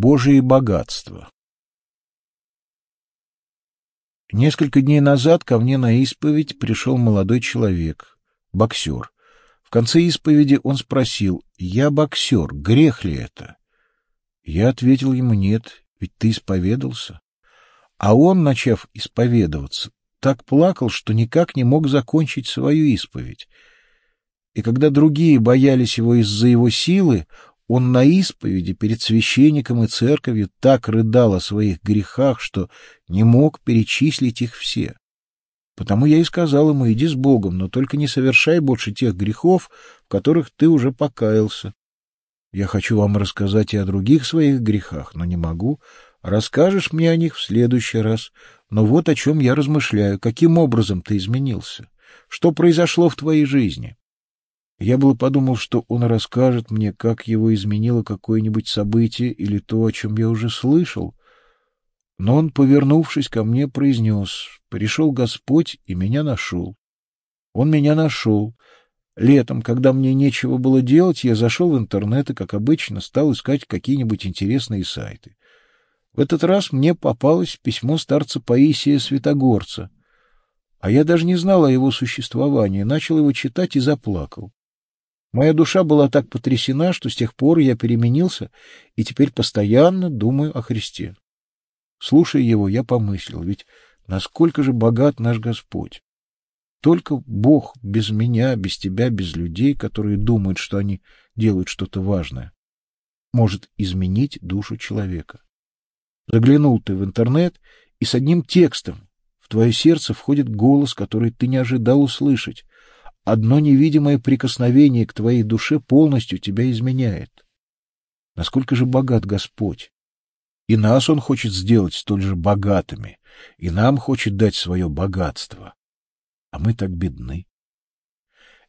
Божие богатство. Несколько дней назад ко мне на исповедь пришел молодой человек, боксер. В конце исповеди он спросил, «Я боксер, грех ли это?» Я ответил ему, «Нет, ведь ты исповедался». А он, начав исповедоваться, так плакал, что никак не мог закончить свою исповедь. И когда другие боялись его из-за его силы, он на исповеди перед священником и церковью так рыдал о своих грехах, что не мог перечислить их все. Потому я и сказал ему, иди с Богом, но только не совершай больше тех грехов, в которых ты уже покаялся. Я хочу вам рассказать и о других своих грехах, но не могу. Расскажешь мне о них в следующий раз. Но вот о чем я размышляю. Каким образом ты изменился? Что произошло в твоей жизни? Я было подумал, что он расскажет мне, как его изменило какое-нибудь событие или то, о чем я уже слышал. Но он, повернувшись ко мне, произнес, «Пришел Господь и меня нашел». Он меня нашел. Летом, когда мне нечего было делать, я зашел в интернет и, как обычно, стал искать какие-нибудь интересные сайты. В этот раз мне попалось письмо старца Паисия Святогорца, а я даже не знал о его существовании, начал его читать и заплакал. Моя душа была так потрясена, что с тех пор я переменился и теперь постоянно думаю о Христе. Слушая его, я помыслил, ведь насколько же богат наш Господь. Только Бог без меня, без тебя, без людей, которые думают, что они делают что-то важное, может изменить душу человека. Заглянул ты в интернет, и с одним текстом в твое сердце входит голос, который ты не ожидал услышать, Одно невидимое прикосновение к твоей душе полностью тебя изменяет. Насколько же богат Господь! И нас Он хочет сделать столь же богатыми, и нам хочет дать свое богатство. А мы так бедны.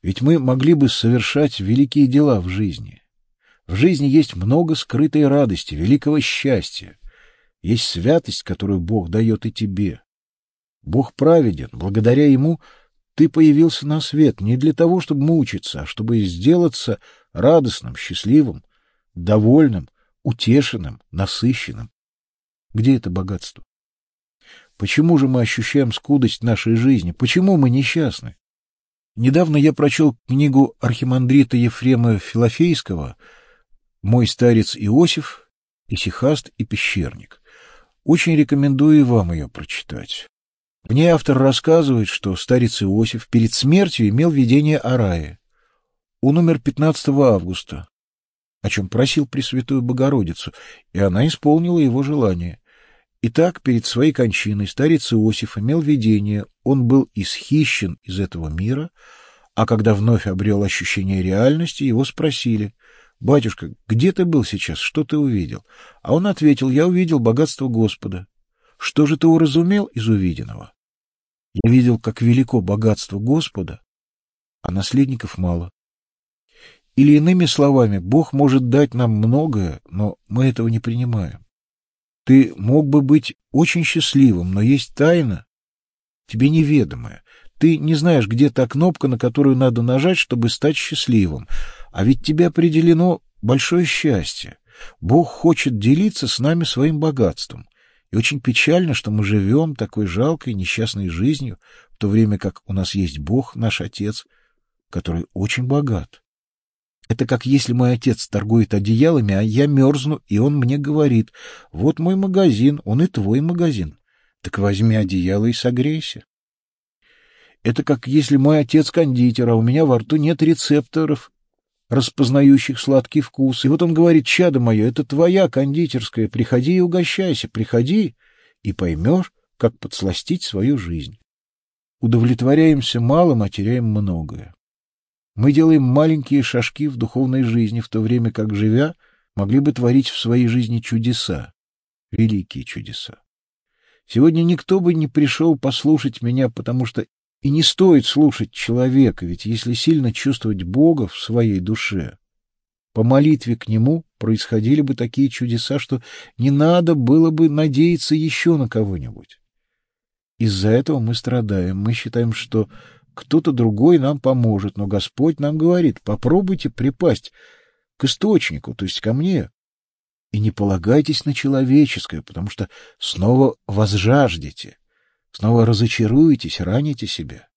Ведь мы могли бы совершать великие дела в жизни. В жизни есть много скрытой радости, великого счастья. Есть святость, которую Бог дает и тебе. Бог праведен, благодаря Ему — ты появился на свет не для того, чтобы мучиться, а чтобы сделаться радостным, счастливым, довольным, утешенным, насыщенным. Где это богатство? Почему же мы ощущаем скудость нашей жизни? Почему мы несчастны? Недавно я прочел книгу архимандрита Ефрема Филофейского «Мой старец Иосиф, Исихаст и пещерник». Очень рекомендую вам ее прочитать. В ней автор рассказывает, что старец Иосиф перед смертью имел видение о рае. Он умер 15 августа, о чем просил Пресвятую Богородицу, и она исполнила его желание. Итак, перед своей кончиной старец Иосиф имел видение, он был исхищен из этого мира, а когда вновь обрел ощущение реальности, его спросили, «Батюшка, где ты был сейчас? Что ты увидел?» А он ответил, «Я увидел богатство Господа». Что же ты уразумел из увиденного? Я видел, как велико богатство Господа, а наследников мало. Или иными словами, Бог может дать нам многое, но мы этого не принимаем. Ты мог бы быть очень счастливым, но есть тайна, тебе неведомая. Ты не знаешь, где та кнопка, на которую надо нажать, чтобы стать счастливым. А ведь тебе определено большое счастье. Бог хочет делиться с нами своим богатством. И очень печально, что мы живем такой жалкой, несчастной жизнью, в то время как у нас есть Бог, наш Отец, который очень богат. Это как если мой отец торгует одеялами, а я мерзну, и он мне говорит, вот мой магазин, он и твой магазин. Так возьми одеяло и согрейся. Это как если мой отец кондитер, а у меня во рту нет рецепторов, распознающих сладкий вкус. И вот он говорит, чадо мое, это твоя кондитерская, приходи и угощайся, приходи, и поймешь, как подсластить свою жизнь. Удовлетворяемся малым, а теряем многое. Мы делаем маленькие шажки в духовной жизни, в то время как, живя, могли бы творить в своей жизни чудеса, великие чудеса. Сегодня никто бы не пришел послушать меня, потому что и не стоит слушать человека, ведь если сильно чувствовать Бога в своей душе, по молитве к Нему происходили бы такие чудеса, что не надо было бы надеяться еще на кого-нибудь. Из-за этого мы страдаем. Мы считаем, что кто-то другой нам поможет, но Господь нам говорит, попробуйте припасть к источнику, то есть ко мне. И не полагайтесь на человеческое, потому что снова возжаждете, снова разочаруетесь, раните себя.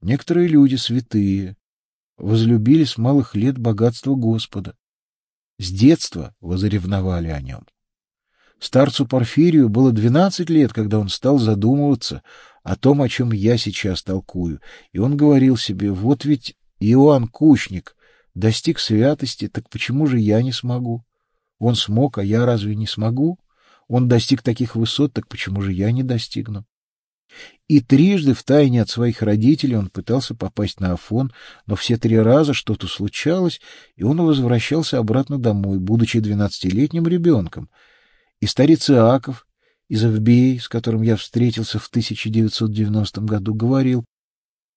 Некоторые люди, святые, возлюбили с малых лет богатство Господа. С детства возревновали о нем. Старцу Порфирию было двенадцать лет, когда он стал задумываться о том, о чем я сейчас толкую, и он говорил себе, вот ведь Иоанн Кучник достиг святости, так почему же я не смогу? Он смог, а я разве не смогу? Он достиг таких высот, так почему же я не достигну? И трижды в тайне от своих родителей он пытался попасть на Афон, но все три раза что-то случалось, и он возвращался обратно домой, будучи двенадцатилетним ребенком. И старец Иаков из Авбей, с которым я встретился в 1990 году, говорил,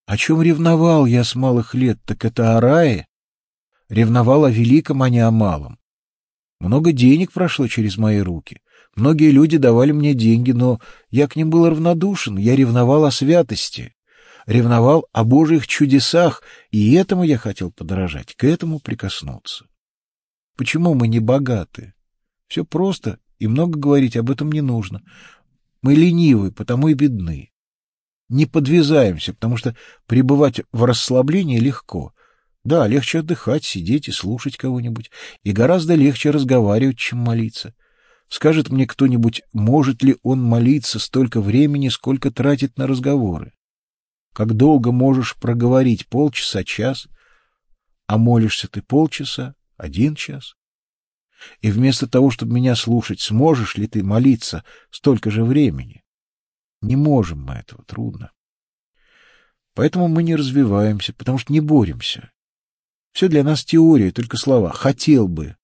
о чем ревновал я с малых лет, так это о рае. Ревновал о великом, а не о малом. Много денег прошло через мои руки. Многие люди давали мне деньги, но я к ним был равнодушен, я ревновал о святости, ревновал о Божьих чудесах, и этому я хотел подражать, к этому прикоснуться. Почему мы не богаты? Все просто, и много говорить об этом не нужно. Мы ленивы, потому и бедны. Не подвязаемся, потому что пребывать в расслаблении легко. Да, легче отдыхать, сидеть и слушать кого-нибудь, и гораздо легче разговаривать, чем молиться. Скажет мне кто-нибудь, может ли он молиться столько времени, сколько тратит на разговоры? Как долго можешь проговорить? Полчаса, час? А молишься ты полчаса, один час? И вместо того, чтобы меня слушать, сможешь ли ты молиться столько же времени? Не можем мы этого, трудно. Поэтому мы не развиваемся, потому что не боремся. Все для нас теория, только слова. Хотел бы,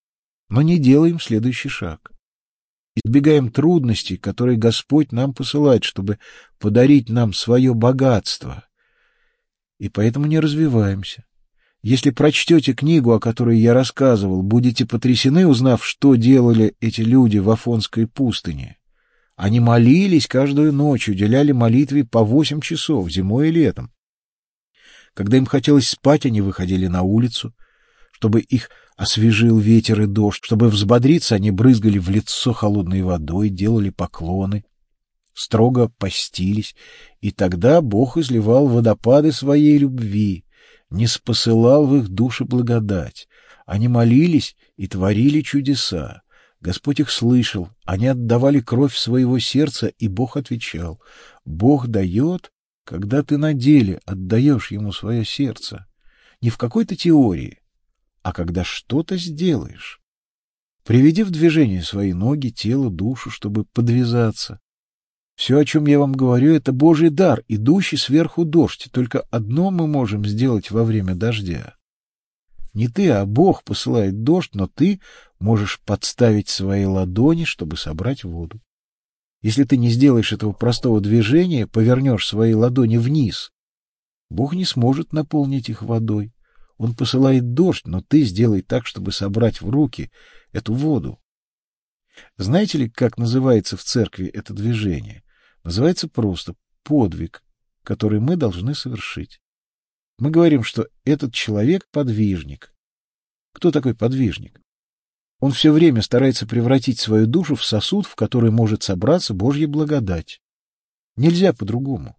но не делаем следующий шаг избегаем трудностей, которые Господь нам посылает, чтобы подарить нам свое богатство. И поэтому не развиваемся. Если прочтете книгу, о которой я рассказывал, будете потрясены, узнав, что делали эти люди в Афонской пустыне. Они молились каждую ночь, уделяли молитве по восемь часов, зимой и летом. Когда им хотелось спать, они выходили на улицу, чтобы их освежил ветер и дождь. Чтобы взбодриться, они брызгали в лицо холодной водой, делали поклоны, строго постились, и тогда Бог изливал водопады своей любви, не спосылал в их души благодать. Они молились и творили чудеса. Господь их слышал, они отдавали кровь своего сердца, и Бог отвечал. Бог дает, когда ты на деле отдаешь ему свое сердце. Не в какой-то теории, а когда что-то сделаешь. Приведи в движение свои ноги, тело, душу, чтобы подвязаться. Все, о чем я вам говорю, это Божий дар, идущий сверху дождь. Только одно мы можем сделать во время дождя. Не ты, а Бог посылает дождь, но ты можешь подставить свои ладони, чтобы собрать воду. Если ты не сделаешь этого простого движения, повернешь свои ладони вниз, Бог не сможет наполнить их водой. Он посылает дождь, но ты сделай так, чтобы собрать в руки эту воду. Знаете ли, как называется в церкви это движение? Называется просто подвиг, который мы должны совершить. Мы говорим, что этот человек — подвижник. Кто такой подвижник? Он все время старается превратить свою душу в сосуд, в который может собраться Божья благодать. Нельзя по-другому.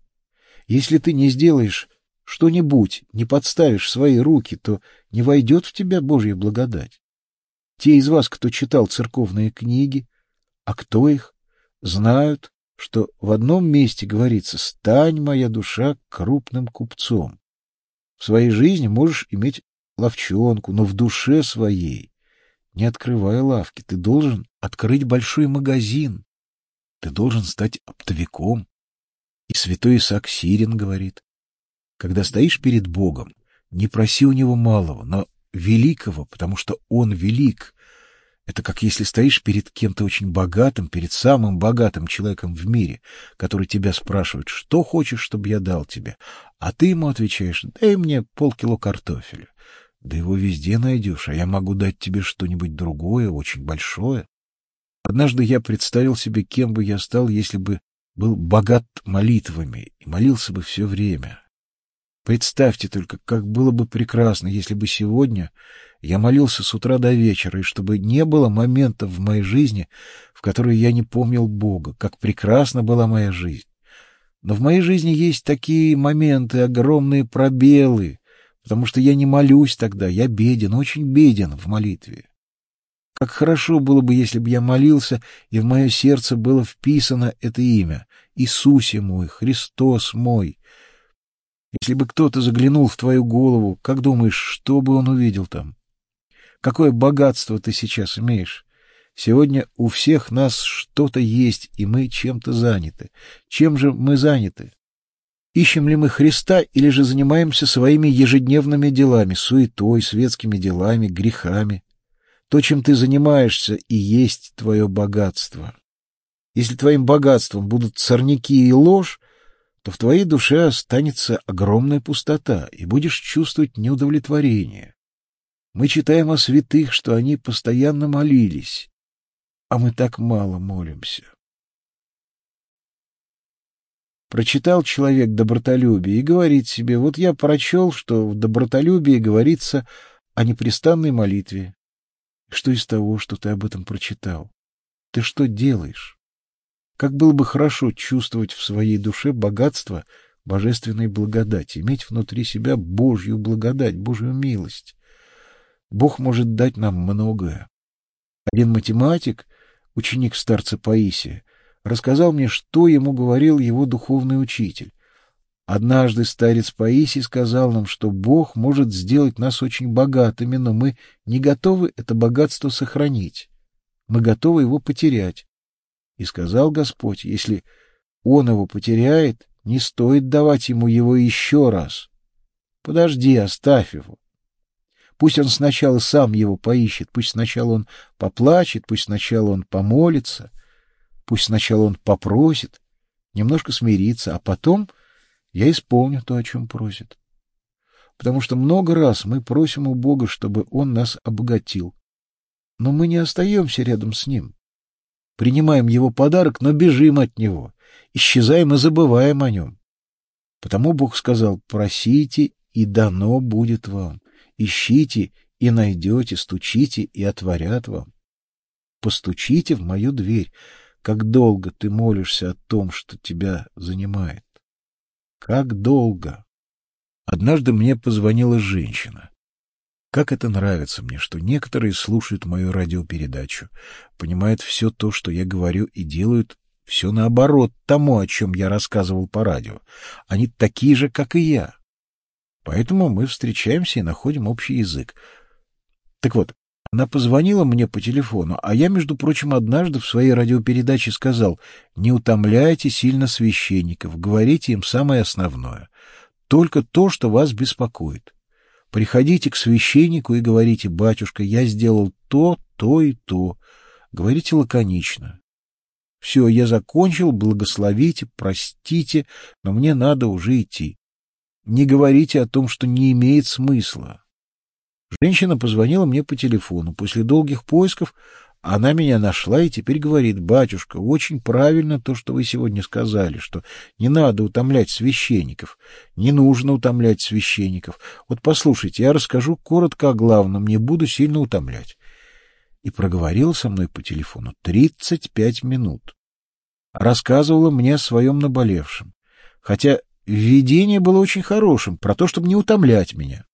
Если ты не сделаешь что-нибудь не подставишь свои руки, то не войдет в тебя Божья благодать. Те из вас, кто читал церковные книги, а кто их, знают, что в одном месте говорится «стань, моя душа, крупным купцом». В своей жизни можешь иметь ловчонку, но в душе своей, не открывая лавки, ты должен открыть большой магазин, ты должен стать оптовиком. И святой Исаак Сирин говорит, когда стоишь перед Богом, не проси у Него малого, но великого, потому что Он велик. Это как если стоишь перед кем-то очень богатым, перед самым богатым человеком в мире, который тебя спрашивает, что хочешь, чтобы я дал тебе, а ты ему отвечаешь, дай мне полкило картофеля. Да его везде найдешь, а я могу дать тебе что-нибудь другое, очень большое. Однажды я представил себе, кем бы я стал, если бы был богат молитвами и молился бы все время. Представьте только, как было бы прекрасно, если бы сегодня я молился с утра до вечера, и чтобы не было моментов в моей жизни, в которые я не помнил Бога, как прекрасна была моя жизнь. Но в моей жизни есть такие моменты, огромные пробелы, потому что я не молюсь тогда, я беден, очень беден в молитве. Как хорошо было бы, если бы я молился, и в мое сердце было вписано это имя — Иисусе мой, Христос мой. Если бы кто-то заглянул в твою голову, как думаешь, что бы он увидел там? Какое богатство ты сейчас имеешь? Сегодня у всех нас что-то есть, и мы чем-то заняты. Чем же мы заняты? Ищем ли мы Христа или же занимаемся своими ежедневными делами, суетой, светскими делами, грехами? То, чем ты занимаешься, и есть твое богатство. Если твоим богатством будут сорняки и ложь, то в твоей душе останется огромная пустота, и будешь чувствовать неудовлетворение. Мы читаем о святых, что они постоянно молились, а мы так мало молимся. Прочитал человек добротолюбие и говорит себе, вот я прочел, что в добротолюбии говорится о непрестанной молитве. Что из того, что ты об этом прочитал? Ты что делаешь? Как было бы хорошо чувствовать в своей душе богатство божественной благодати, иметь внутри себя Божью благодать, Божью милость. Бог может дать нам многое. Один математик, ученик старца Паисия, рассказал мне, что ему говорил его духовный учитель. Однажды старец Паисий сказал нам, что Бог может сделать нас очень богатыми, но мы не готовы это богатство сохранить. Мы готовы его потерять. И сказал Господь, если он его потеряет, не стоит давать ему его еще раз. Подожди, оставь его. Пусть он сначала сам его поищет, пусть сначала он поплачет, пусть сначала он помолится — Пусть сначала он попросит, немножко смирится, а потом я исполню то, о чем просит. Потому что много раз мы просим у Бога, чтобы Он нас обогатил. Но мы не остаемся рядом с Ним. Принимаем Его подарок, но бежим от Него, исчезаем и забываем о Нем. Потому Бог сказал, просите, и дано будет вам. Ищите, и найдете, стучите, и отворят вам. Постучите в мою дверь. Как долго ты молишься о том, что тебя занимает? Как долго? Однажды мне позвонила женщина. Как это нравится мне, что некоторые слушают мою радиопередачу, понимают все то, что я говорю, и делают все наоборот тому, о чем я рассказывал по радио. Они такие же, как и я. Поэтому мы встречаемся и находим общий язык. Так вот, она позвонила мне по телефону, а я, между прочим, однажды в своей радиопередаче сказал, не утомляйте сильно священников, говорите им самое основное, только то, что вас беспокоит. Приходите к священнику и говорите, батюшка, я сделал то, то и то. Говорите лаконично. Все, я закончил, благословите, простите, но мне надо уже идти. Не говорите о том, что не имеет смысла. Женщина позвонила мне по телефону. После долгих поисков она меня нашла и теперь говорит, батюшка, очень правильно то, что вы сегодня сказали, что не надо утомлять священников, не нужно утомлять священников. Вот послушайте, я расскажу коротко о главном, не буду сильно утомлять. И проговорила со мной по телефону тридцать пять минут. Рассказывала мне о своем наболевшем. Хотя введение было очень хорошим, про то, чтобы не утомлять меня.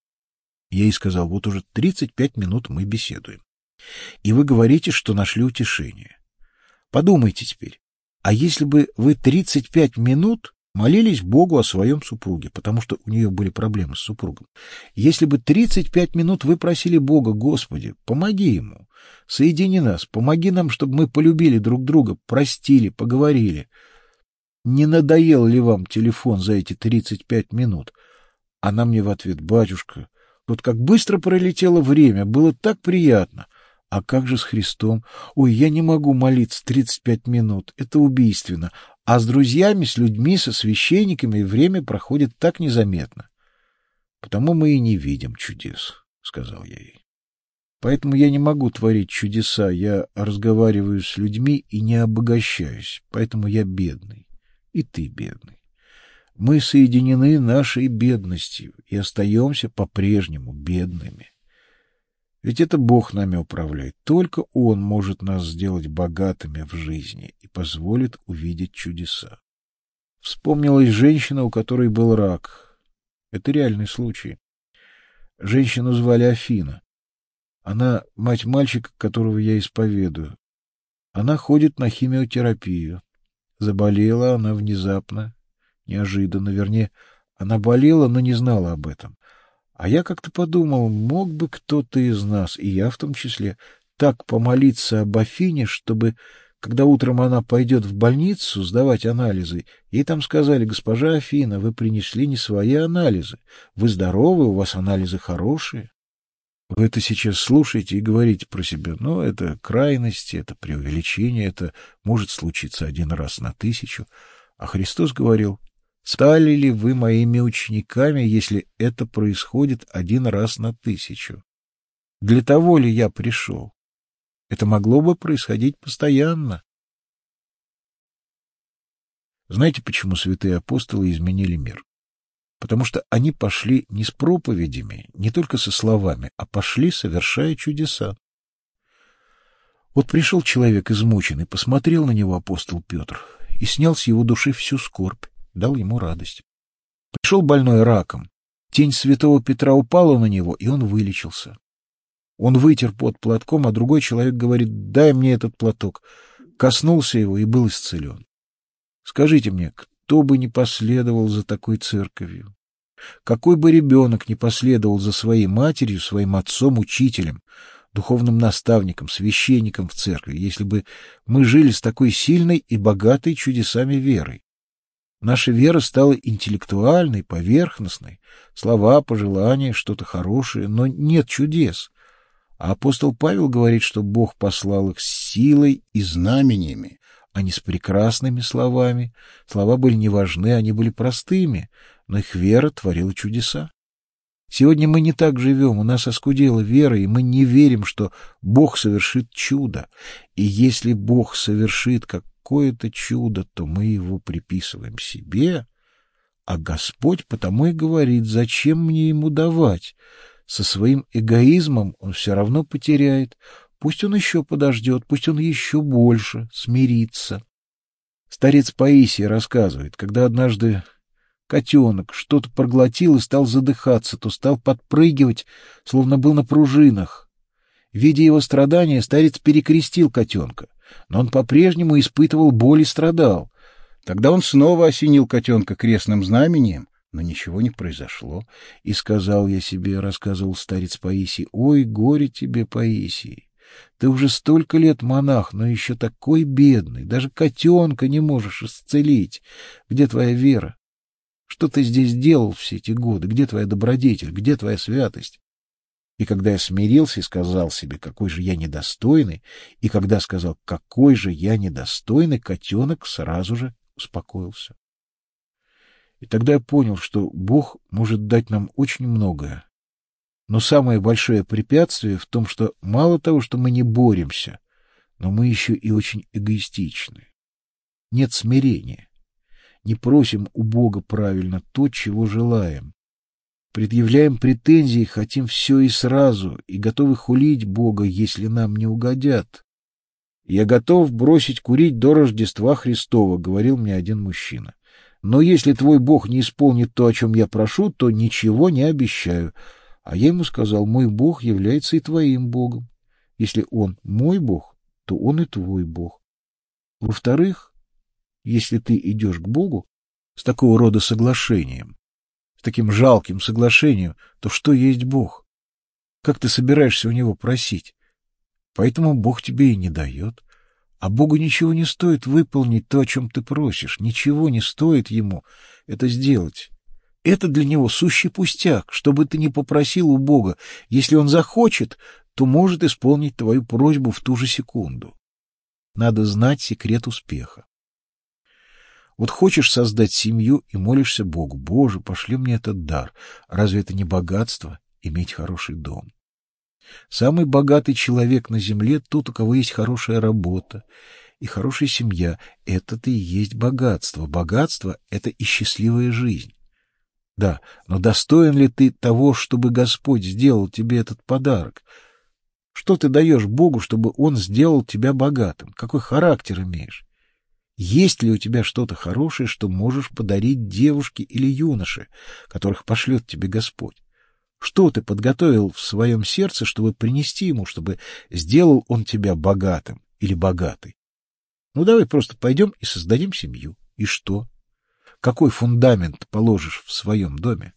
Я ей сказал, вот уже 35 минут мы беседуем. И вы говорите, что нашли утешение. Подумайте теперь, а если бы вы 35 минут молились Богу о своем супруге, потому что у нее были проблемы с супругом. Если бы 35 минут вы просили Бога, Господи, помоги ему, соедини нас, помоги нам, чтобы мы полюбили друг друга, простили, поговорили. Не надоел ли вам телефон за эти 35 минут? Она мне в ответ, батюшка, вот как быстро пролетело время, было так приятно. А как же с Христом? Ой, я не могу молиться 35 минут, это убийственно. А с друзьями, с людьми, со священниками время проходит так незаметно. Потому мы и не видим чудес, — сказал я ей. Поэтому я не могу творить чудеса, я разговариваю с людьми и не обогащаюсь, поэтому я бедный, и ты бедный. Мы соединены нашей бедностью и остаемся по-прежнему бедными. Ведь это Бог нами управляет. Только Он может нас сделать богатыми в жизни и позволит увидеть чудеса. Вспомнилась женщина, у которой был рак. Это реальный случай. Женщину звали Афина. Она мать мальчика, которого я исповедую. Она ходит на химиотерапию. Заболела она внезапно, неожиданно, вернее, она болела, но не знала об этом. А я как-то подумал, мог бы кто-то из нас, и я в том числе, так помолиться об Афине, чтобы, когда утром она пойдет в больницу сдавать анализы, ей там сказали, госпожа Афина, вы принесли не свои анализы, вы здоровы, у вас анализы хорошие. Вы это сейчас слушаете и говорите про себя, но это крайности, это преувеличение, это может случиться один раз на тысячу. А Христос говорил, стали ли вы моими учениками, если это происходит один раз на тысячу? Для того ли я пришел? Это могло бы происходить постоянно. Знаете, почему святые апостолы изменили мир? потому что они пошли не с проповедями, не только со словами, а пошли, совершая чудеса. Вот пришел человек измученный, посмотрел на него апостол Петр и снял с его души всю скорбь, дал ему радость. Пришел больной раком, тень святого Петра упала на него, и он вылечился. Он вытер под платком, а другой человек говорит, дай мне этот платок. Коснулся его и был исцелен. Скажите мне, кто бы не последовал за такой церковью? Какой бы ребенок не последовал за своей матерью, своим отцом, учителем, духовным наставником, священником в церкви, если бы мы жили с такой сильной и богатой чудесами верой? Наша вера стала интеллектуальной, поверхностной, слова, пожелания, что-то хорошее, но нет чудес. А апостол Павел говорит, что Бог послал их с силой и знамениями, а не с прекрасными словами. Слова были не важны, они были простыми, но их вера творила чудеса. Сегодня мы не так живем, у нас оскудела вера, и мы не верим, что Бог совершит чудо. И если Бог совершит какое-то чудо, то мы его приписываем себе, а Господь потому и говорит, зачем мне ему давать? Со своим эгоизмом он все равно потеряет, Пусть он еще подождет, пусть он еще больше смирится. Старец Паисий рассказывает, когда однажды котенок что-то проглотил и стал задыхаться, то стал подпрыгивать, словно был на пружинах. Видя его страдания, старец перекрестил котенка, но он по-прежнему испытывал боль и страдал. Тогда он снова осенил котенка крестным знамением, но ничего не произошло. И сказал я себе, рассказывал старец Паисий, «Ой, горе тебе, Паисий! Ты уже столько лет монах, но еще такой бедный. Даже котенка не можешь исцелить. Где твоя вера? Что ты здесь делал все эти годы? Где твоя добродетель? Где твоя святость? И когда я смирился и сказал себе, какой же я недостойный, и когда сказал, какой же я недостойный, котенок сразу же успокоился. И тогда я понял, что Бог может дать нам очень многое, но самое большое препятствие в том, что мало того, что мы не боремся, но мы еще и очень эгоистичны. Нет смирения. Не просим у Бога правильно то, чего желаем. Предъявляем претензии, хотим все и сразу, и готовы хулить Бога, если нам не угодят. «Я готов бросить курить до Рождества Христова», — говорил мне один мужчина. «Но если твой Бог не исполнит то, о чем я прошу, то ничего не обещаю. А я ему сказал, мой Бог является и твоим Богом. Если он мой Бог, то он и твой Бог. Во-вторых, если ты идешь к Богу с такого рода соглашением, таким жалким соглашением, то что есть Бог? Как ты собираешься у него просить? Поэтому Бог тебе и не дает. А Богу ничего не стоит выполнить то, о чем ты просишь. Ничего не стоит ему это сделать. Это для него сущий пустяк, что бы ты ни попросил у Бога. Если он захочет, то может исполнить твою просьбу в ту же секунду. Надо знать секрет успеха. Вот хочешь создать семью и молишься Богу, Боже, пошли мне этот дар. Разве это не богатство — иметь хороший дом? Самый богатый человек на земле — тот, у кого есть хорошая работа, и хорошая семья — это-то и есть богатство. Богатство — это и счастливая жизнь. Да, но достоин ли ты того, чтобы Господь сделал тебе этот подарок? Что ты даешь Богу, чтобы Он сделал тебя богатым? Какой характер имеешь? Есть ли у тебя что-то хорошее, что можешь подарить девушке или юноше, которых пошлет тебе Господь? Что ты подготовил в своем сердце, чтобы принести ему, чтобы сделал он тебя богатым или богатой? Ну, давай просто пойдем и создадим семью. И что? Какой фундамент положишь в своем доме?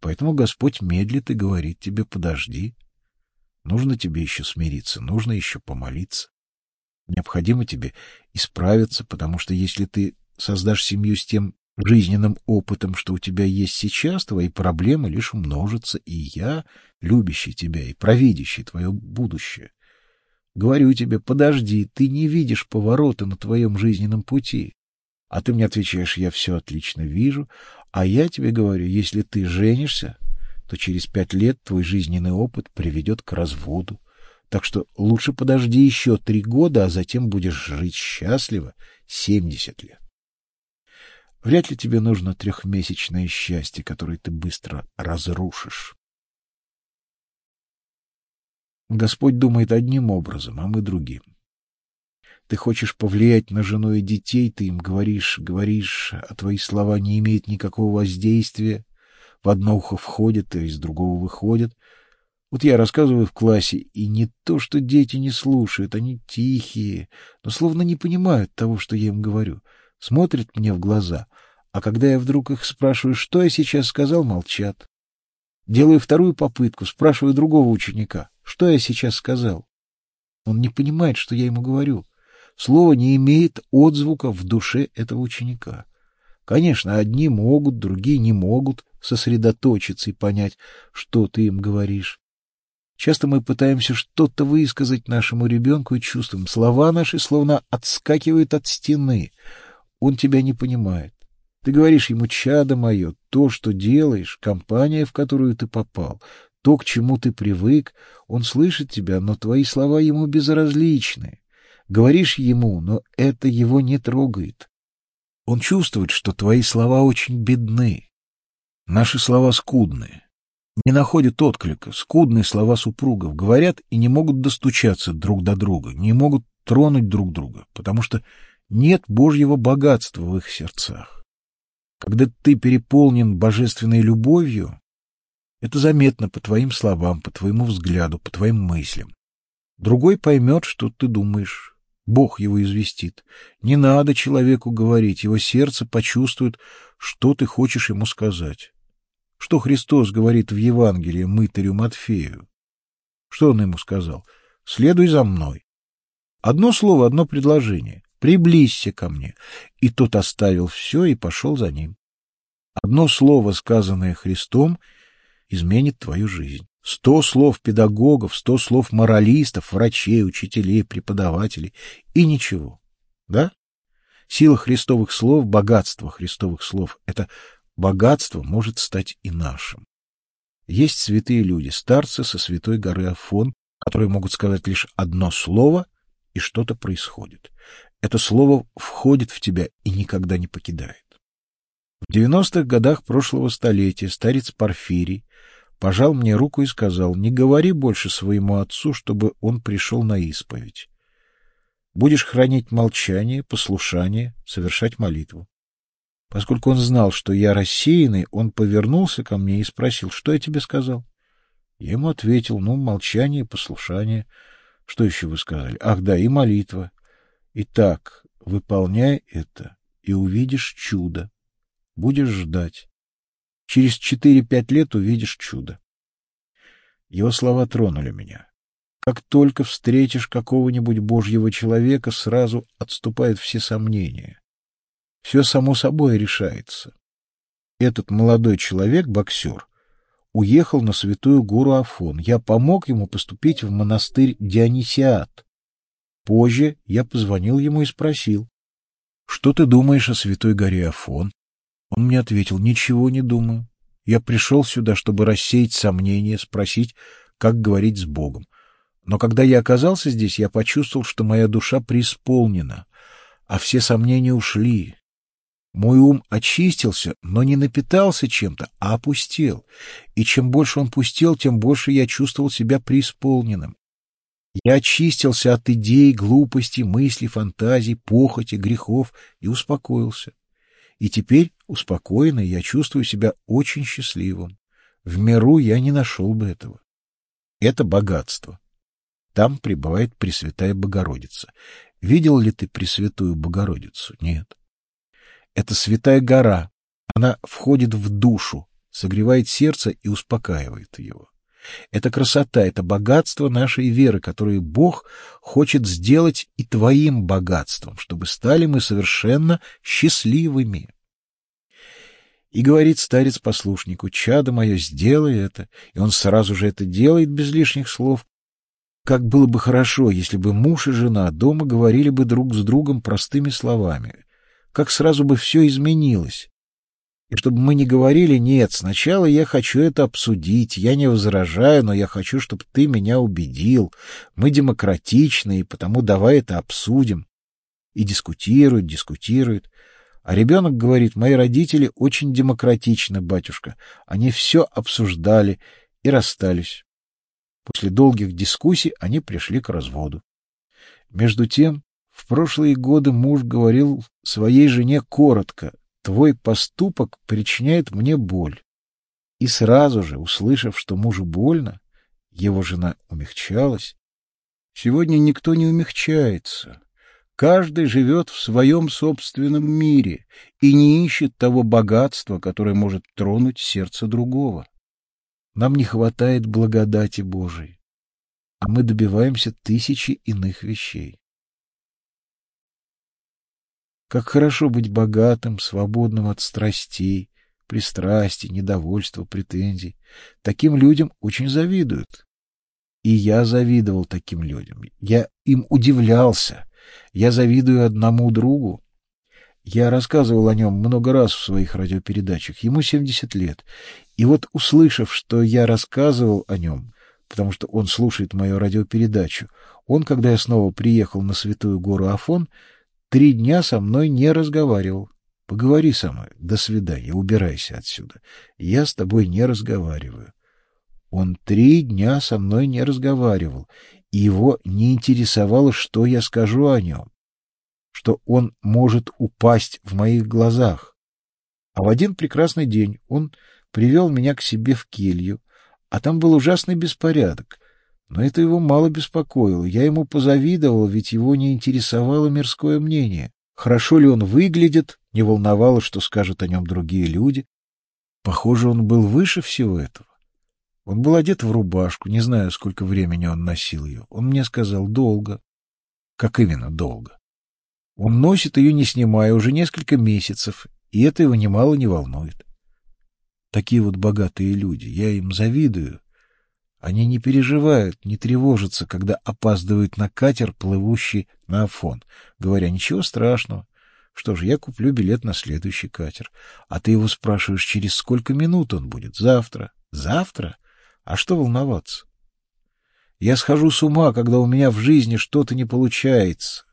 Поэтому Господь медлит и говорит тебе, подожди. Нужно тебе еще смириться, нужно еще помолиться. Необходимо тебе исправиться, потому что если ты создашь семью с тем жизненным опытом, что у тебя есть сейчас, твои проблемы лишь умножатся, и я, любящий тебя и провидящий твое будущее, говорю тебе, подожди, ты не видишь поворота на твоем жизненном пути. А ты мне отвечаешь, я все отлично вижу, а я тебе говорю, если ты женишься, то через пять лет твой жизненный опыт приведет к разводу, так что лучше подожди еще три года, а затем будешь жить счастливо семьдесят лет. Вряд ли тебе нужно трехмесячное счастье, которое ты быстро разрушишь. Господь думает одним образом, а мы другим. Ты хочешь повлиять на жену и детей, ты им говоришь, говоришь, а твои слова не имеют никакого воздействия. В одно ухо входят, а из другого выходят — вот я рассказываю в классе, и не то, что дети не слушают, они тихие, но словно не понимают того, что я им говорю. Смотрят мне в глаза, а когда я вдруг их спрашиваю, что я сейчас сказал, молчат. Делаю вторую попытку, спрашиваю другого ученика, что я сейчас сказал. Он не понимает, что я ему говорю. Слово не имеет отзвука в душе этого ученика. Конечно, одни могут, другие не могут сосредоточиться и понять, что ты им говоришь. Часто мы пытаемся что-то высказать нашему ребенку и чувствуем. Слова наши словно отскакивают от стены. Он тебя не понимает. Ты говоришь ему, чадо мое, то, что делаешь, компания, в которую ты попал, то, к чему ты привык, он слышит тебя, но твои слова ему безразличны. Говоришь ему, но это его не трогает. Он чувствует, что твои слова очень бедны. Наши слова скудные не находят отклика. Скудные слова супругов говорят и не могут достучаться друг до друга, не могут тронуть друг друга, потому что нет Божьего богатства в их сердцах. Когда ты переполнен божественной любовью, это заметно по твоим словам, по твоему взгляду, по твоим мыслям. Другой поймет, что ты думаешь. Бог его известит. Не надо человеку говорить, его сердце почувствует, что ты хочешь ему сказать. Что Христос говорит в Евангелии мытарю Матфею? Что он ему сказал? «Следуй за мной». Одно слово, одно предложение. «Приблизься ко мне». И тот оставил все и пошел за ним. Одно слово, сказанное Христом, изменит твою жизнь. Сто слов педагогов, сто слов моралистов, врачей, учителей, преподавателей — и ничего. Да? Сила христовых слов, богатство христовых слов — это богатство может стать и нашим. Есть святые люди, старцы со святой горы Афон, которые могут сказать лишь одно слово, и что-то происходит. Это слово входит в тебя и никогда не покидает. В девяностых годах прошлого столетия старец Порфирий пожал мне руку и сказал, не говори больше своему отцу, чтобы он пришел на исповедь. Будешь хранить молчание, послушание, совершать молитву. Поскольку он знал, что я рассеянный, он повернулся ко мне и спросил, что я тебе сказал. Я ему ответил, ну, молчание, послушание. Что еще вы сказали? Ах, да, и молитва. Итак, выполняй это, и увидишь чудо. Будешь ждать. Через четыре-пять лет увидишь чудо. Его слова тронули меня. Как только встретишь какого-нибудь божьего человека, сразу отступают все сомнения. Все само собой решается. Этот молодой человек, боксер, уехал на святую гору Афон. Я помог ему поступить в монастырь Дионисиат. Позже я позвонил ему и спросил, «Что ты думаешь о святой горе Афон?» Он мне ответил, «Ничего не думаю. Я пришел сюда, чтобы рассеять сомнения, спросить, как говорить с Богом. Но когда я оказался здесь, я почувствовал, что моя душа преисполнена, а все сомнения ушли. Мой ум очистился, но не напитался чем-то, а опустел. И чем больше он пустел, тем больше я чувствовал себя преисполненным. Я очистился от идей, глупостей, мыслей, фантазий, похоти, грехов и успокоился. И теперь, успокоенный, я чувствую себя очень счастливым. В миру я не нашел бы этого. Это богатство. Там пребывает Пресвятая Богородица. Видел ли ты Пресвятую Богородицу? Нет. Это святая гора. Она входит в душу, согревает сердце и успокаивает его. Это красота, это богатство нашей веры, которое Бог хочет сделать и твоим богатством, чтобы стали мы совершенно счастливыми. И говорит старец послушнику, «Чадо мое, сделай это». И он сразу же это делает без лишних слов. Как было бы хорошо, если бы муж и жена дома говорили бы друг с другом простыми словами. Как сразу бы все изменилось. И чтобы мы не говорили, нет, сначала я хочу это обсудить, я не возражаю, но я хочу, чтобы ты меня убедил. Мы демократичны, и потому давай это обсудим. И дискутируют, дискутируют. А ребенок говорит, мои родители очень демократичны, батюшка. Они все обсуждали и расстались. После долгих дискуссий они пришли к разводу. Между тем, в прошлые годы муж говорил своей жене коротко, твой поступок причиняет мне боль. И сразу же, услышав, что мужу больно, его жена умягчалась. Сегодня никто не умягчается. Каждый живет в своем собственном мире и не ищет того богатства, которое может тронуть сердце другого. Нам не хватает благодати Божией, а мы добиваемся тысячи иных вещей. Как хорошо быть богатым, свободным от страстей, пристрастий, недовольства, претензий. Таким людям очень завидуют. И я завидовал таким людям. Я им удивлялся. Я завидую одному другу. Я рассказывал о нем много раз в своих радиопередачах. Ему 70 лет. И вот, услышав, что я рассказывал о нем, потому что он слушает мою радиопередачу, он, когда я снова приехал на Святую гору Афон, Три дня со мной не разговаривал. Поговори со мной. До свидания. Убирайся отсюда. Я с тобой не разговариваю. Он три дня со мной не разговаривал, и его не интересовало, что я скажу о нем, что он может упасть в моих глазах. А в один прекрасный день он привел меня к себе в келью, а там был ужасный беспорядок. Но это его мало беспокоило. Я ему позавидовал, ведь его не интересовало мирское мнение. Хорошо ли он выглядит, не волновало, что скажут о нем другие люди. Похоже, он был выше всего этого. Он был одет в рубашку, не знаю, сколько времени он носил ее. Он мне сказал «долго». Как именно «долго»? Он носит ее, не снимая, уже несколько месяцев, и это его немало не волнует. Такие вот богатые люди, я им завидую, они не переживают, не тревожатся, когда опаздывают на катер, плывущий на Афон, говоря, ничего страшного. Что ж, я куплю билет на следующий катер. А ты его спрашиваешь, через сколько минут он будет? Завтра. Завтра? А что волноваться? Я схожу с ума, когда у меня в жизни что-то не получается.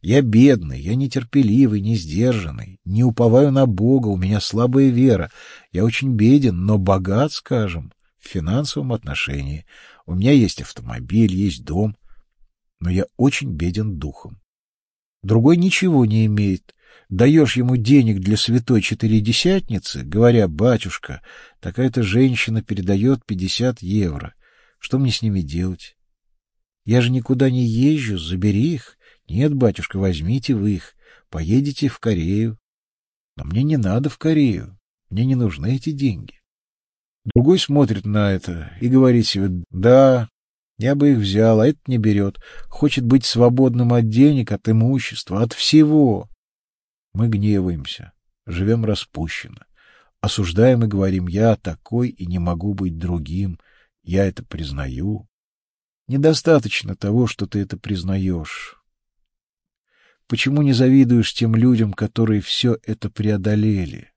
Я бедный, я нетерпеливый, не сдержанный, не уповаю на Бога, у меня слабая вера. Я очень беден, но богат, скажем в финансовом отношении. У меня есть автомобиль, есть дом, но я очень беден духом. Другой ничего не имеет. Даешь ему денег для святой четыредесятницы, говоря, батюшка, такая-то женщина передает пятьдесят евро. Что мне с ними делать? Я же никуда не езжу, забери их. Нет, батюшка, возьмите вы их, поедете в Корею. Но мне не надо в Корею, мне не нужны эти деньги. Другой смотрит на это и говорит себе, да, я бы их взял, а этот не берет. Хочет быть свободным от денег, от имущества, от всего. Мы гневаемся, живем распущенно. Осуждаем и говорим, я такой и не могу быть другим. Я это признаю. Недостаточно того, что ты это признаешь. Почему не завидуешь тем людям, которые все это преодолели?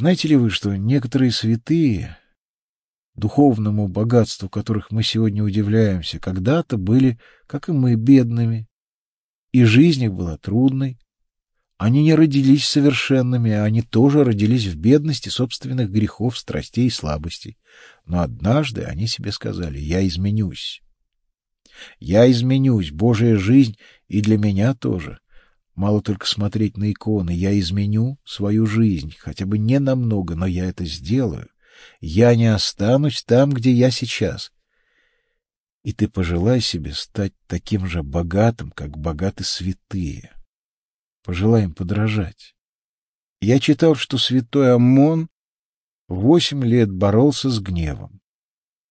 Знаете ли вы, что некоторые святые духовному богатству которых мы сегодня удивляемся, когда-то были, как и мы, бедными, и жизнь их была трудной. Они не родились совершенными, а они тоже родились в бедности собственных грехов, страстей и слабостей. Но однажды они себе сказали «Я изменюсь». Я изменюсь, Божья жизнь и для меня тоже. Мало только смотреть на иконы. Я изменю свою жизнь, хотя бы не намного, но я это сделаю. Я не останусь там, где я сейчас. И ты пожелай себе стать таким же богатым, как богаты святые. Пожелай им подражать. Я читал, что святой Амон восемь лет боролся с гневом.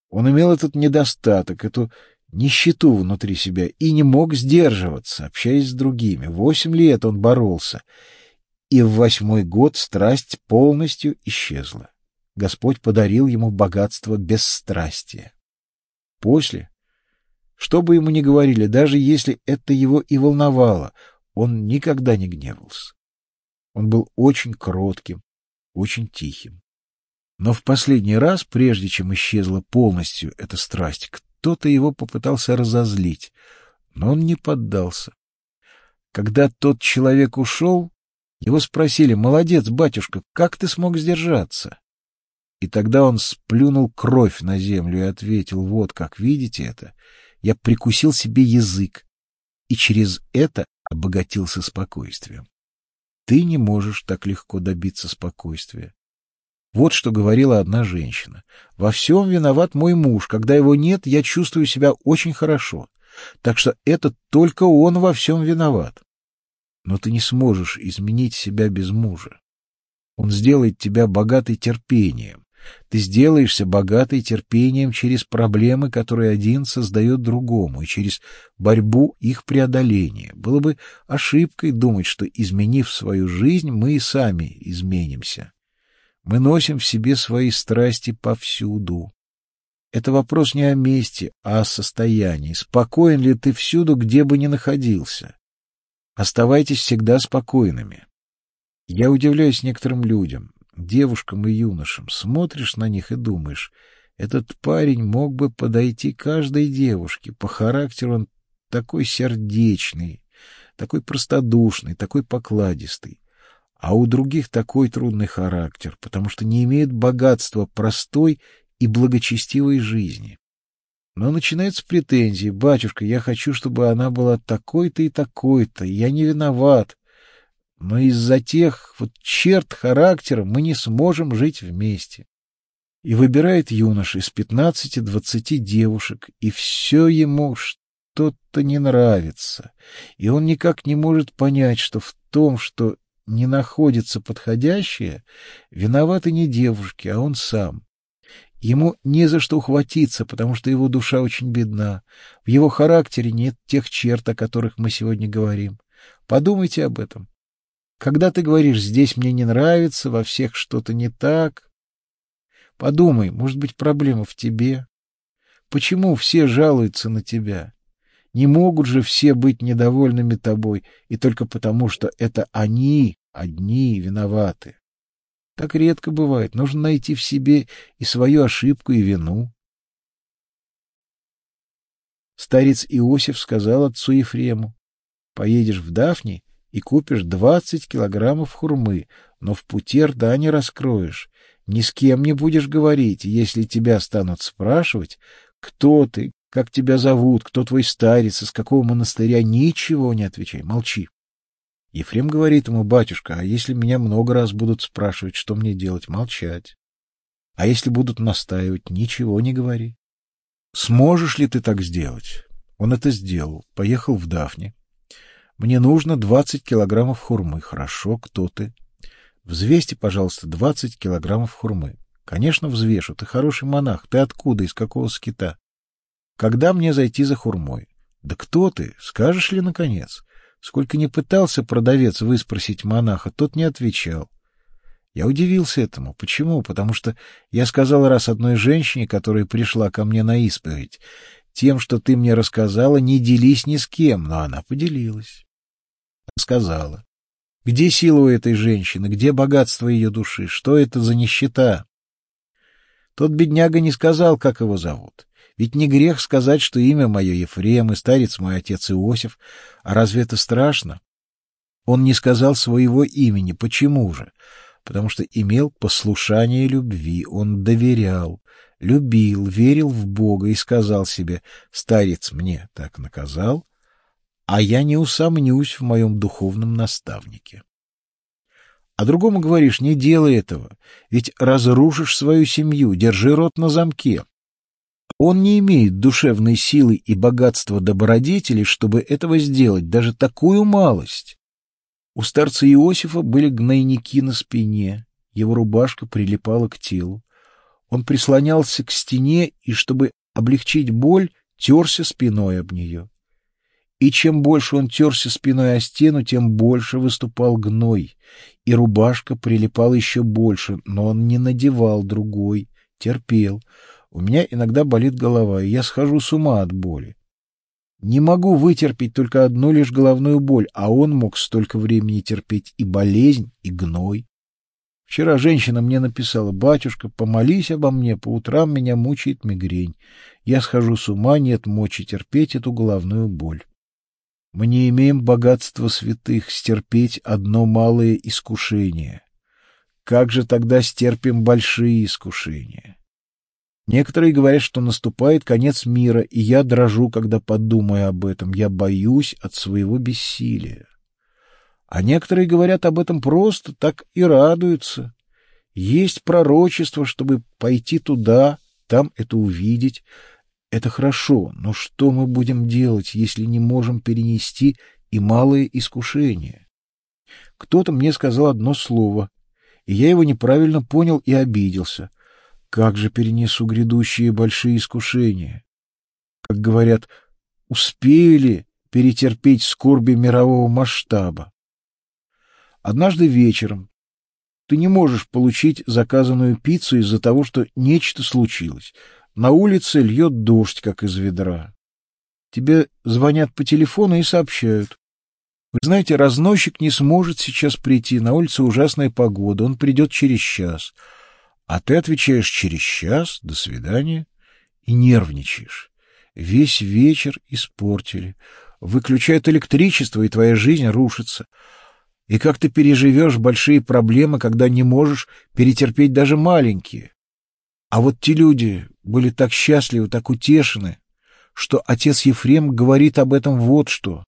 Он имел этот недостаток, эту нищету внутри себя и не мог сдерживаться, общаясь с другими. Восемь лет он боролся, и в восьмой год страсть полностью исчезла. Господь подарил ему богатство бесстрастия. После, что бы ему ни говорили, даже если это его и волновало, он никогда не гневался. Он был очень кротким, очень тихим. Но в последний раз, прежде чем исчезла полностью эта страсть, кто-то его попытался разозлить, но он не поддался. Когда тот человек ушел, его спросили, «Молодец, батюшка, как ты смог сдержаться?» И тогда он сплюнул кровь на землю и ответил, вот как, видите это? Я прикусил себе язык и через это обогатился спокойствием. Ты не можешь так легко добиться спокойствия. Вот что говорила одна женщина. «Во всем виноват мой муж. Когда его нет, я чувствую себя очень хорошо. Так что это только он во всем виноват. Но ты не сможешь изменить себя без мужа. Он сделает тебя богатой терпением, ты сделаешься богатой терпением через проблемы, которые один создает другому, и через борьбу их преодоления. Было бы ошибкой думать, что, изменив свою жизнь, мы и сами изменимся. Мы носим в себе свои страсти повсюду. Это вопрос не о месте, а о состоянии. Спокоен ли ты всюду, где бы ни находился? Оставайтесь всегда спокойными. Я удивляюсь некоторым людям девушкам и юношам, смотришь на них и думаешь, этот парень мог бы подойти каждой девушке, по характеру он такой сердечный, такой простодушный, такой покладистый. А у других такой трудный характер, потому что не имеют богатства простой и благочестивой жизни. Но начинаются претензии. «Батюшка, я хочу, чтобы она была такой-то и такой-то. Я не виноват но из-за тех вот черт характера мы не сможем жить вместе. И выбирает юноша из пятнадцати-двадцати девушек, и все ему что-то не нравится, и он никак не может понять, что в том, что не находится подходящее, виноваты не девушки, а он сам. Ему не за что ухватиться, потому что его душа очень бедна. В его характере нет тех черт, о которых мы сегодня говорим. Подумайте об этом. Когда ты говоришь «здесь мне не нравится», «во всех что-то не так», подумай, может быть, проблема в тебе. Почему все жалуются на тебя? Не могут же все быть недовольными тобой, и только потому, что это они одни виноваты. Так редко бывает. Нужно найти в себе и свою ошибку, и вину. Старец Иосиф сказал отцу Ефрему, «Поедешь в Дафни и купишь двадцать килограммов хурмы, но в пути рта не раскроешь, ни с кем не будешь говорить, если тебя станут спрашивать, кто ты, как тебя зовут, кто твой старец, из какого монастыря, ничего не отвечай, молчи. Ефрем говорит ему, батюшка, а если меня много раз будут спрашивать, что мне делать, молчать. А если будут настаивать, ничего не говори. Сможешь ли ты так сделать? Он это сделал, поехал в Дафне, мне нужно двадцать килограммов хурмы. Хорошо, кто ты? Взвесьте, пожалуйста, двадцать килограммов хурмы. Конечно, взвешу. Ты хороший монах. Ты откуда? Из какого скита? Когда мне зайти за хурмой? Да кто ты? Скажешь ли, наконец? Сколько не пытался продавец выспросить монаха, тот не отвечал. Я удивился этому. Почему? Потому что я сказал раз одной женщине, которая пришла ко мне на исповедь, тем, что ты мне рассказала, не делись ни с кем, но она поделилась сказала. Где сила у этой женщины? Где богатство ее души? Что это за нищета? Тот бедняга не сказал, как его зовут. Ведь не грех сказать, что имя мое Ефрем и старец мой отец Иосиф. А разве это страшно? Он не сказал своего имени. Почему же? Потому что имел послушание любви. Он доверял, любил, верил в Бога и сказал себе, старец мне так наказал, а я не усомнюсь в моем духовном наставнике. А другому говоришь, не делай этого, ведь разрушишь свою семью, держи рот на замке. Он не имеет душевной силы и богатства добродетели, чтобы этого сделать, даже такую малость. У старца Иосифа были гнойники на спине, его рубашка прилипала к телу. Он прислонялся к стене и, чтобы облегчить боль, терся спиной об нее. И чем больше он терся спиной о стену, тем больше выступал гной, и рубашка прилипала еще больше, но он не надевал другой, терпел. У меня иногда болит голова, и я схожу с ума от боли. Не могу вытерпеть только одну лишь головную боль, а он мог столько времени терпеть и болезнь, и гной. Вчера женщина мне написала, «Батюшка, помолись обо мне, по утрам меня мучает мигрень. Я схожу с ума, нет мочи терпеть эту головную боль». Мы не имеем богатства святых стерпеть одно малое искушение. Как же тогда стерпим большие искушения? Некоторые говорят, что наступает конец мира, и я дрожу, когда подумаю об этом. Я боюсь от своего бессилия. А некоторые говорят об этом просто, так и радуются. Есть пророчество, чтобы пойти туда, там это увидеть, это хорошо, но что мы будем делать, если не можем перенести и малое искушение? Кто-то мне сказал одно слово, и я его неправильно понял и обиделся. Как же перенесу грядущие большие искушения? Как говорят, успели перетерпеть скорби мирового масштаба. Однажды вечером ты не можешь получить заказанную пиццу из-за того, что нечто случилось — на улице льет дождь, как из ведра. Тебе звонят по телефону и сообщают. Вы знаете, разносчик не сможет сейчас прийти, на улице ужасная погода, он придет через час. А ты отвечаешь через час, до свидания, и нервничаешь. Весь вечер испортили. Выключают электричество, и твоя жизнь рушится. И как ты переживешь большие проблемы, когда не можешь перетерпеть даже маленькие? А вот те люди были так счастливы, так утешены, что отец Ефрем говорит об этом вот что.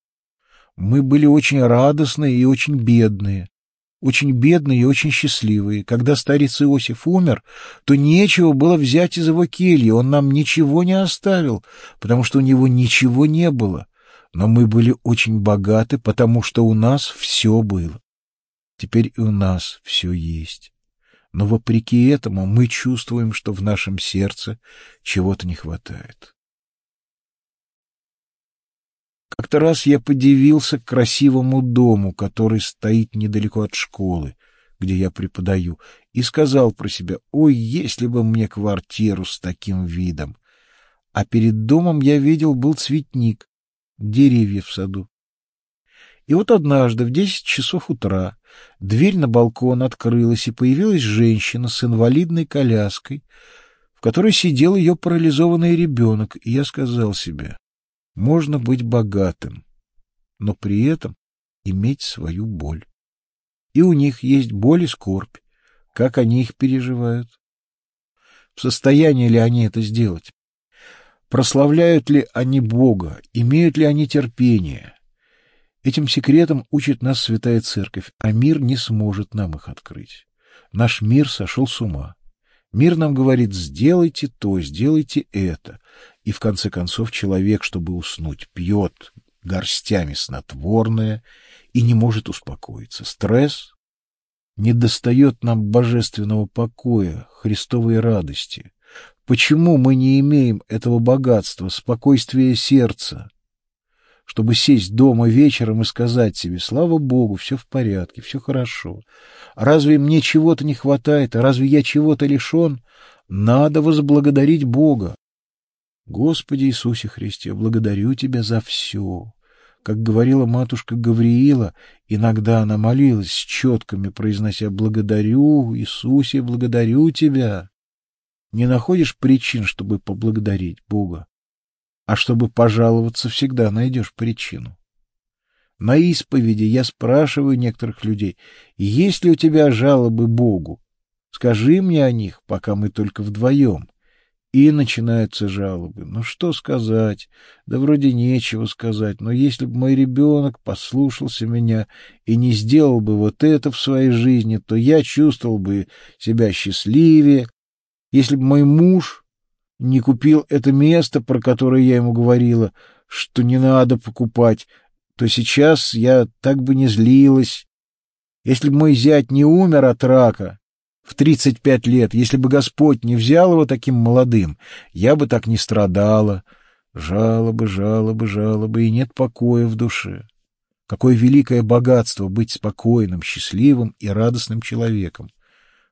Мы были очень радостные и очень бедные, очень бедные и очень счастливые. Когда старец Иосиф умер, то нечего было взять из его кельи, он нам ничего не оставил, потому что у него ничего не было. Но мы были очень богаты, потому что у нас все было. Теперь и у нас все есть но вопреки этому мы чувствуем, что в нашем сердце чего-то не хватает. Как-то раз я подивился красивому дому, который стоит недалеко от школы, где я преподаю, и сказал про себя, ой, если бы мне квартиру с таким видом. А перед домом я видел был цветник, деревья в саду. И вот однажды в десять часов утра дверь на балкон открылась, и появилась женщина с инвалидной коляской, в которой сидел ее парализованный ребенок, и я сказал себе, можно быть богатым, но при этом иметь свою боль. И у них есть боль и скорбь. Как они их переживают? В состоянии ли они это сделать? Прославляют ли они Бога? Имеют ли они терпение? Этим секретом учит нас Святая Церковь, а мир не сможет нам их открыть. Наш мир сошел с ума. Мир нам говорит «сделайте то, сделайте это». И в конце концов человек, чтобы уснуть, пьет горстями снотворное и не может успокоиться. Стресс не достает нам божественного покоя, Христовой радости. Почему мы не имеем этого богатства, спокойствия сердца? Чтобы сесть дома вечером и сказать себе, слава Богу, все в порядке, все хорошо. Разве мне чего-то не хватает, а разве я чего-то лишен? Надо возблагодарить Бога. Господи Иисусе Христе, благодарю Тебя за все. Как говорила матушка Гавриила, иногда она молилась с четками, произнося «Благодарю, Иисусе, благодарю Тебя». Не находишь причин, чтобы поблагодарить Бога. А чтобы пожаловаться, всегда найдешь причину. На исповеди я спрашиваю некоторых людей, есть ли у тебя жалобы Богу? Скажи мне о них, пока мы только вдвоем. И начинаются жалобы. Ну что сказать? Да вроде нечего сказать. Но если бы мой ребенок послушался меня и не сделал бы вот это в своей жизни, то я чувствовал бы себя счастливее. Если бы мой муж не купил это место, про которое я ему говорила, что не надо покупать, то сейчас я так бы не злилась. Если бы мой зять не умер от рака, в тридцать пять лет, если бы Господь не взял его таким молодым, я бы так не страдала. Жалобы, жалобы, жалобы, и нет покоя в душе. Какое великое богатство быть спокойным, счастливым и радостным человеком.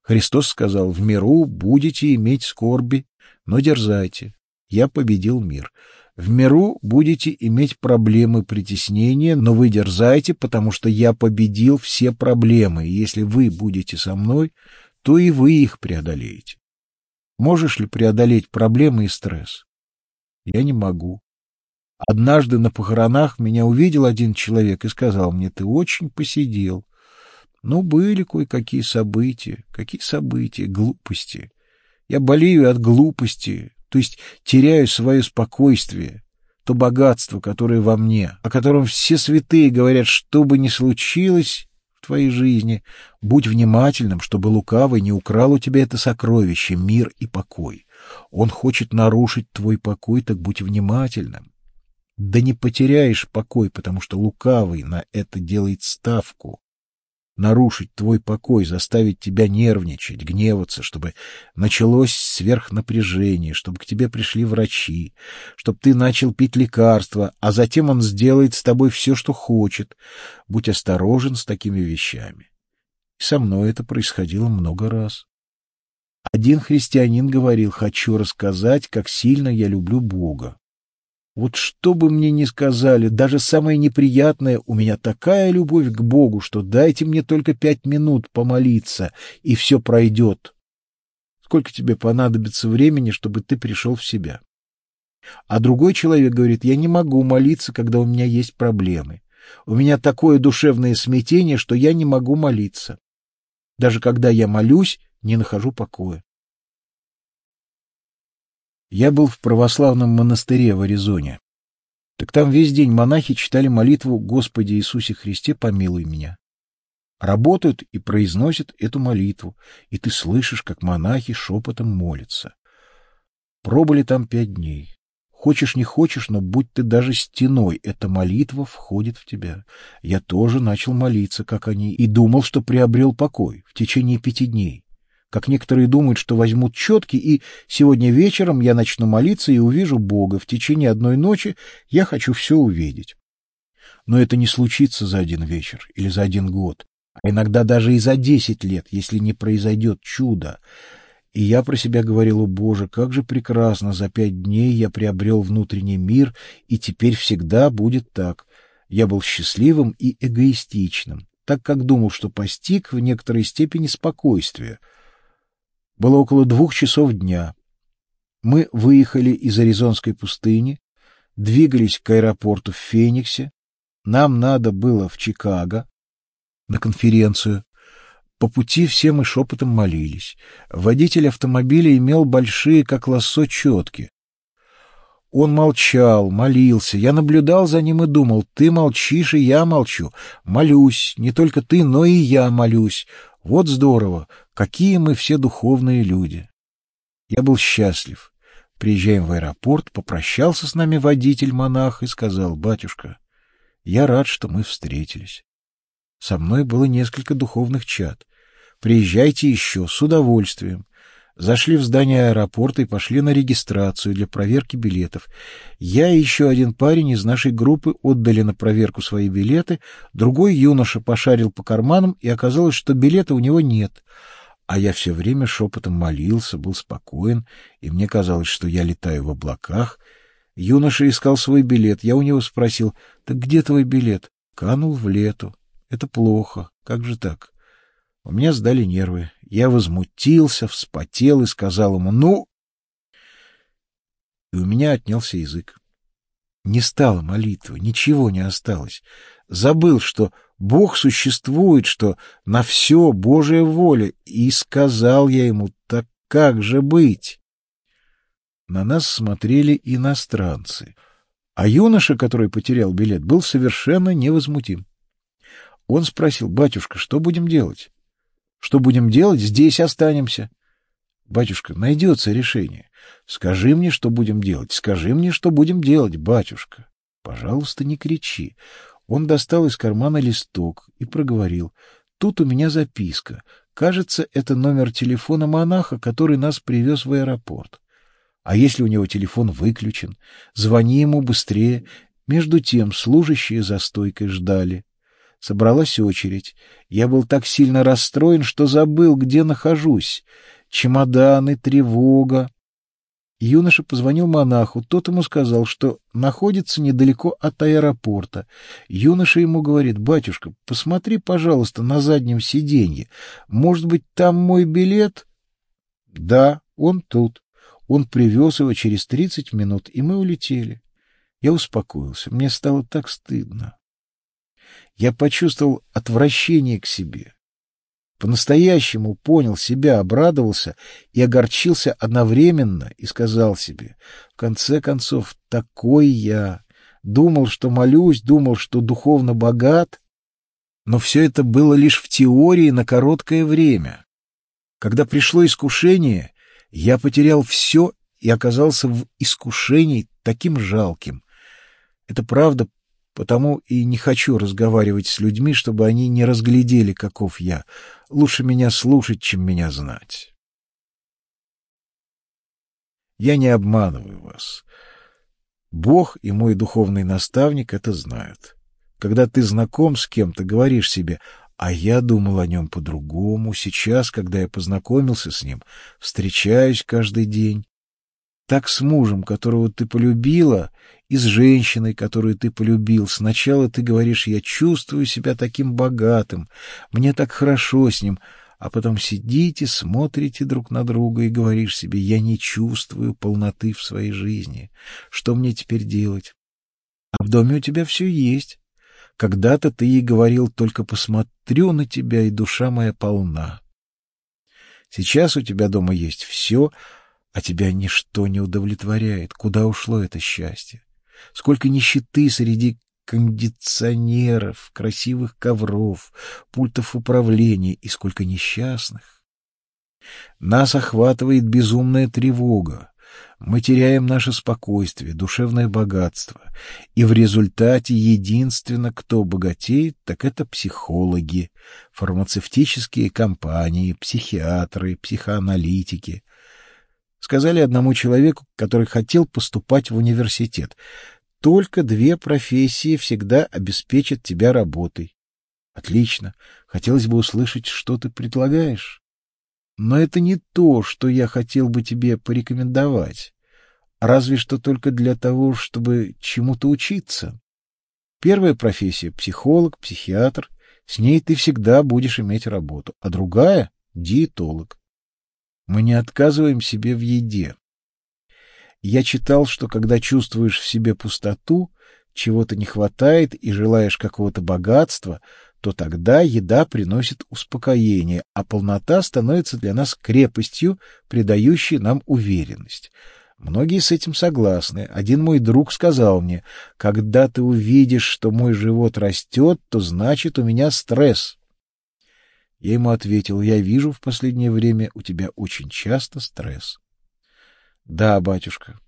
Христос сказал, в миру будете иметь скорби, но дерзайте. Я победил мир. В миру будете иметь проблемы притеснения, но вы дерзайте, потому что я победил все проблемы, и если вы будете со мной, то и вы их преодолеете. Можешь ли преодолеть проблемы и стресс? Я не могу. Однажды на похоронах меня увидел один человек и сказал мне, ты очень посидел. Ну, были кое-какие события. Какие события? Глупости. Я болею от глупости, то есть теряю свое спокойствие, то богатство, которое во мне, о котором все святые говорят, что бы ни случилось, в твоей жизни. Будь внимательным, чтобы лукавый не украл у тебя это сокровище, мир и покой. Он хочет нарушить твой покой, так будь внимательным. Да не потеряешь покой, потому что лукавый на это делает ставку нарушить твой покой, заставить тебя нервничать, гневаться, чтобы началось сверхнапряжение, чтобы к тебе пришли врачи, чтобы ты начал пить лекарства, а затем он сделает с тобой все, что хочет. Будь осторожен с такими вещами. И со мной это происходило много раз. Один христианин говорил, хочу рассказать, как сильно я люблю Бога. Вот что бы мне ни сказали, даже самое неприятное, у меня такая любовь к Богу, что дайте мне только пять минут помолиться, и все пройдет. Сколько тебе понадобится времени, чтобы ты пришел в себя? А другой человек говорит, я не могу молиться, когда у меня есть проблемы. У меня такое душевное смятение, что я не могу молиться. Даже когда я молюсь, не нахожу покоя. Я был в православном монастыре в Аризоне. Так там весь день монахи читали молитву «Господи Иисусе Христе, помилуй меня». Работают и произносят эту молитву, и ты слышишь, как монахи шепотом молятся. Пробыли там пять дней. Хочешь, не хочешь, но будь ты даже стеной, эта молитва входит в тебя. Я тоже начал молиться, как они, и думал, что приобрел покой в течение пяти дней как некоторые думают, что возьмут четки, и сегодня вечером я начну молиться и увижу Бога. В течение одной ночи я хочу все увидеть. Но это не случится за один вечер или за один год, а иногда даже и за десять лет, если не произойдет чудо. И я про себя говорил, о Боже, как же прекрасно, за пять дней я приобрел внутренний мир, и теперь всегда будет так. Я был счастливым и эгоистичным, так как думал, что постиг в некоторой степени спокойствие — было около двух часов дня. Мы выехали из Аризонской пустыни, двигались к аэропорту в Фениксе. Нам надо было в Чикаго на конференцию. По пути все мы шепотом молились. Водитель автомобиля имел большие, как лассо, четки. Он молчал, молился. Я наблюдал за ним и думал, ты молчишь, и я молчу. Молюсь, не только ты, но и я молюсь. Вот здорово, какие мы все духовные люди. Я был счастлив. Приезжаем в аэропорт, попрощался с нами водитель-монах и сказал, «Батюшка, я рад, что мы встретились. Со мной было несколько духовных чад. Приезжайте еще, с удовольствием. Зашли в здание аэропорта и пошли на регистрацию для проверки билетов. Я и еще один парень из нашей группы отдали на проверку свои билеты, другой юноша пошарил по карманам, и оказалось, что билета у него нет. А я все время шепотом молился, был спокоен, и мне казалось, что я летаю в облаках. Юноша искал свой билет. Я у него спросил, «Так где твой билет?» Канул в лету. Это плохо. Как же так? У меня сдали нервы. Я возмутился, вспотел и сказал ему, ну, и у меня отнялся язык. Не стало молитвы, ничего не осталось. Забыл, что Бог существует, что на все Божья воля, и сказал я ему, так как же быть? На нас смотрели иностранцы, а юноша, который потерял билет, был совершенно невозмутим. Он спросил, батюшка, что будем делать? Что будем делать? Здесь останемся. Батюшка, найдется решение. Скажи мне, что будем делать. Скажи мне, что будем делать, батюшка. Пожалуйста, не кричи. Он достал из кармана листок и проговорил. Тут у меня записка. Кажется, это номер телефона монаха, который нас привез в аэропорт. А если у него телефон выключен? Звони ему быстрее. Между тем служащие за стойкой ждали. Собралась очередь. Я был так сильно расстроен, что забыл, где нахожусь. Чемоданы, тревога. Юноша позвонил монаху. Тот ему сказал, что находится недалеко от аэропорта. Юноша ему говорит, «Батюшка, посмотри, пожалуйста, на заднем сиденье. Может быть, там мой билет?» «Да, он тут. Он привез его через тридцать минут, и мы улетели». Я успокоился. Мне стало так стыдно. Я почувствовал отвращение к себе. По-настоящему понял себя, обрадовался и огорчился одновременно и сказал себе, в конце концов, такой я. Думал, что молюсь, думал, что духовно богат, но все это было лишь в теории на короткое время. Когда пришло искушение, я потерял все и оказался в искушении таким жалким. Это правда Потому и не хочу разговаривать с людьми, чтобы они не разглядели, каков я. Лучше меня слушать, чем меня знать. Я не обманываю вас. Бог и мой духовный наставник это знают. Когда ты знаком с кем-то, говоришь себе, а я думал о нем по-другому. Сейчас, когда я познакомился с ним, встречаюсь каждый день. Так с мужем, которого ты полюбила, и с женщиной, которую ты полюбил. Сначала ты говоришь, я чувствую себя таким богатым, мне так хорошо с ним, а потом сидите, смотрите друг на друга и говоришь себе, я не чувствую полноты в своей жизни. Что мне теперь делать? А в доме у тебя все есть. Когда-то ты ей говорил, только посмотрю на тебя, и душа моя полна. Сейчас у тебя дома есть все, а тебя ничто не удовлетворяет. Куда ушло это счастье? сколько нищеты среди кондиционеров, красивых ковров, пультов управления и сколько несчастных. Нас охватывает безумная тревога. Мы теряем наше спокойствие, душевное богатство. И в результате единственно, кто богатеет, так это психологи, фармацевтические компании, психиатры, психоаналитики — Сказали одному человеку, который хотел поступать в университет. Только две профессии всегда обеспечат тебя работой. Отлично. Хотелось бы услышать, что ты предлагаешь. Но это не то, что я хотел бы тебе порекомендовать. Разве что только для того, чтобы чему-то учиться. Первая профессия — психолог, психиатр. С ней ты всегда будешь иметь работу. А другая — диетолог. Мы не отказываем себе в еде. Я читал, что когда чувствуешь в себе пустоту, чего-то не хватает и желаешь какого-то богатства, то тогда еда приносит успокоение, а полнота становится для нас крепостью, придающей нам уверенность. Многие с этим согласны. Один мой друг сказал мне, когда ты увидишь, что мой живот растет, то значит у меня стресс. Я ему ответил, я вижу в последнее время у тебя очень часто стресс. Да, батюшка.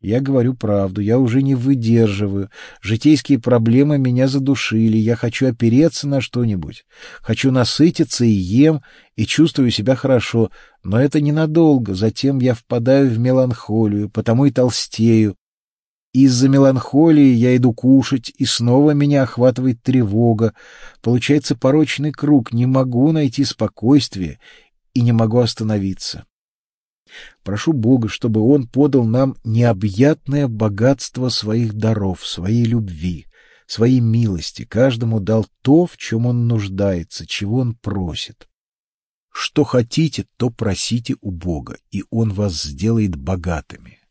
Я говорю правду, я уже не выдерживаю. Житейские проблемы меня задушили, я хочу опереться на что-нибудь. Хочу насытиться и ем, и чувствую себя хорошо, но это ненадолго, затем я впадаю в меланхолию, потому и толстею, из-за меланхолии я иду кушать, и снова меня охватывает тревога. Получается порочный круг, не могу найти спокойствие и не могу остановиться. Прошу Бога, чтобы Он подал нам необъятное богатство своих даров, своей любви, своей милости, каждому дал то, в чем он нуждается, чего он просит. Что хотите, то просите у Бога, и Он вас сделает богатыми.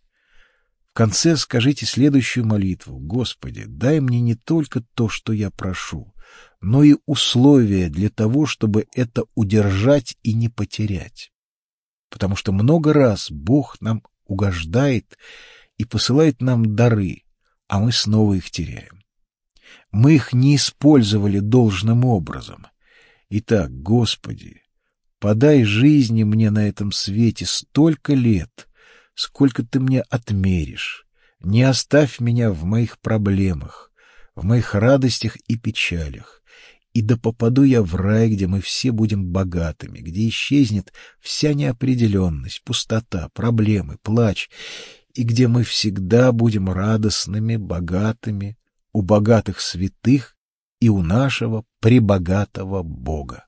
В конце скажите следующую молитву. Господи, дай мне не только то, что я прошу, но и условия для того, чтобы это удержать и не потерять. Потому что много раз Бог нам угождает и посылает нам дары, а мы снова их теряем. Мы их не использовали должным образом. Итак, Господи, подай жизни мне на этом свете столько лет, сколько Ты мне отмеришь. Не оставь меня в моих проблемах, в моих радостях и печалях. И да попаду я в рай, где мы все будем богатыми, где исчезнет вся неопределенность, пустота, проблемы, плач, и где мы всегда будем радостными, богатыми, у богатых святых и у нашего пребогатого Бога.